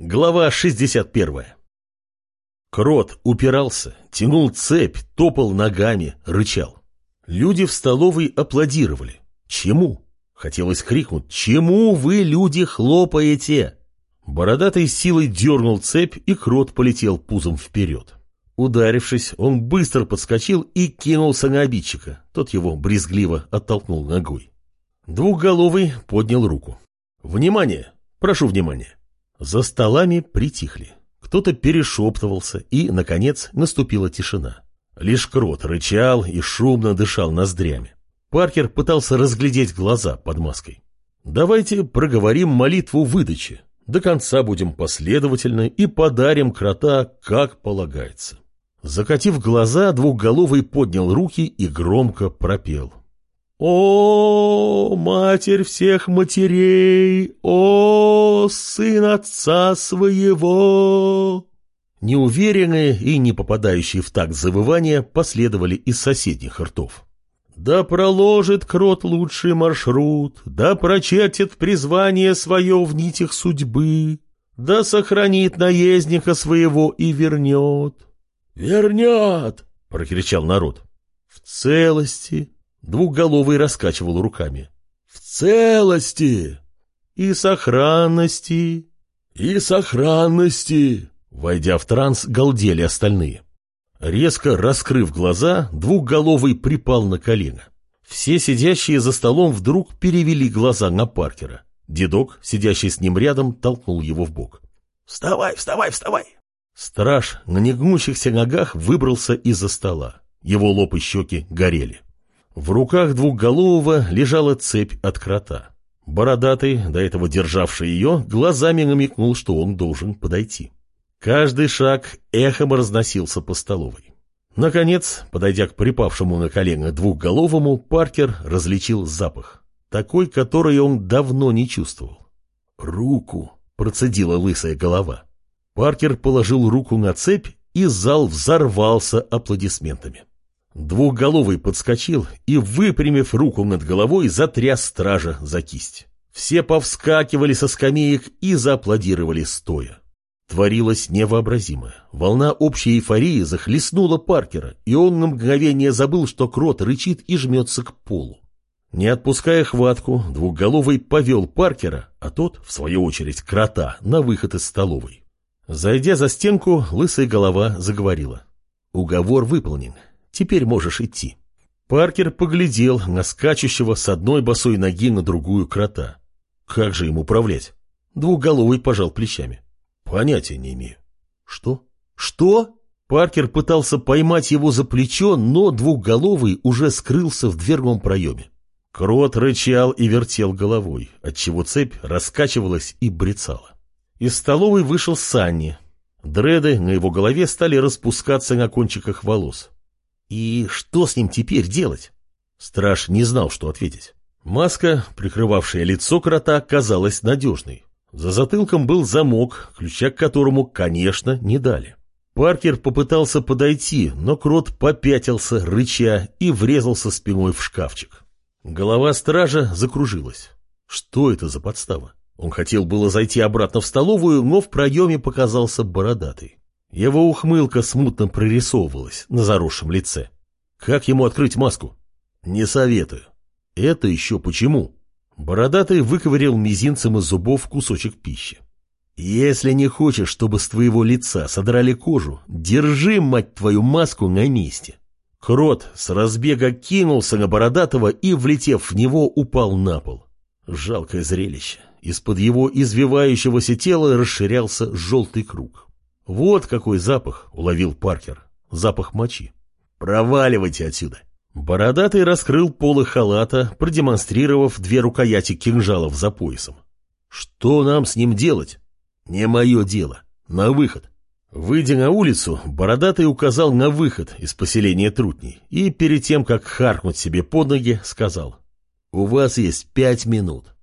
Глава 61. Крот упирался, тянул цепь, топал ногами, рычал. Люди в столовой аплодировали. Чему? Хотелось крикнуть «Чему вы, люди, хлопаете?» Бородатый силой дернул цепь, и крот полетел пузом вперед. Ударившись, он быстро подскочил и кинулся на обидчика. Тот его брезгливо оттолкнул ногой. Двухголовый поднял руку. «Внимание! Прошу внимания!» За столами притихли. Кто-то перешептывался, и, наконец, наступила тишина. Лишь крот рычал и шумно дышал ноздрями. Паркер пытался разглядеть глаза под маской. «Давайте проговорим молитву выдачи. До конца будем последовательны и подарим крота, как полагается». Закатив глаза, двухголовый поднял руки и громко пропел. «О, матерь всех матерей! О, сын отца своего!» Неуверенные и не попадающие в такт завывания последовали из соседних ртов. «Да проложит крот лучший маршрут, да прочертит призвание свое в нитях судьбы, да сохранит наездника своего и вернет». «Вернет!» — прокричал народ. «В целости!» — двухголовый раскачивал руками. «В целости!» «И сохранности!» «И сохранности!» Войдя в транс, галдели остальные. Резко раскрыв глаза, двухголовый припал на колено. Все сидящие за столом вдруг перевели глаза на Паркера. Дедок, сидящий с ним рядом, толкнул его в бок. «Вставай, вставай, вставай!» Страж на негнущихся ногах выбрался из-за стола. Его лоб и щеки горели. В руках двухголового лежала цепь от крота. Бородатый, до этого державший ее, глазами намекнул, что он должен подойти. Каждый шаг эхом разносился по столовой. Наконец, подойдя к припавшему на колено двухголовому, Паркер различил запах. Такой, который он давно не чувствовал. «Руку!» — процедила лысая голова. Паркер положил руку на цепь, и зал взорвался аплодисментами. Двухголовый подскочил и, выпрямив руку над головой, затряс стража за кисть. Все повскакивали со скамеек и зааплодировали стоя. Творилось невообразимое. Волна общей эйфории захлестнула Паркера, и он на мгновение забыл, что крот рычит и жмется к полу. Не отпуская хватку, двухголовый повел Паркера, а тот, в свою очередь, крота, на выход из столовой. Зайдя за стенку, лысая голова заговорила. «Уговор выполнен. Теперь можешь идти». Паркер поглядел на скачущего с одной босой ноги на другую крота. Как же им управлять? Двухголовый пожал плечами. Понятия не имею. Что? Что? Паркер пытался поймать его за плечо, но двухголовый уже скрылся в дверном проеме. Крот рычал и вертел головой, отчего цепь раскачивалась и брецала. Из столовой вышел Санни. Дреды на его голове стали распускаться на кончиках волос. И что с ним теперь делать? Страж не знал, что ответить. Маска, прикрывавшая лицо крота, казалась надежной. За затылком был замок, ключа к которому, конечно, не дали. Паркер попытался подойти, но крот попятился, рыча, и врезался спиной в шкафчик. Голова стража закружилась. Что это за подстава? Он хотел было зайти обратно в столовую, но в проеме показался бородатый. Его ухмылка смутно прорисовывалась на заросшем лице. Как ему открыть маску? Не советую. Это еще почему? Бородатый выковырял мизинцем из зубов кусочек пищи. Если не хочешь, чтобы с твоего лица содрали кожу, держи, мать твою, маску на месте. Крот с разбега кинулся на Бородатого и, влетев в него, упал на пол. Жалкое зрелище. Из-под его извивающегося тела расширялся желтый круг. «Вот какой запах!» — уловил Паркер. «Запах мочи. Проваливайте отсюда!» Бородатый раскрыл полы халата, продемонстрировав две рукояти кинжалов за поясом. «Что нам с ним делать?» «Не мое дело. На выход!» Выйдя на улицу, Бородатый указал на выход из поселения Трутней и перед тем, как харкнуть себе под ноги, сказал «У вас есть пять минут.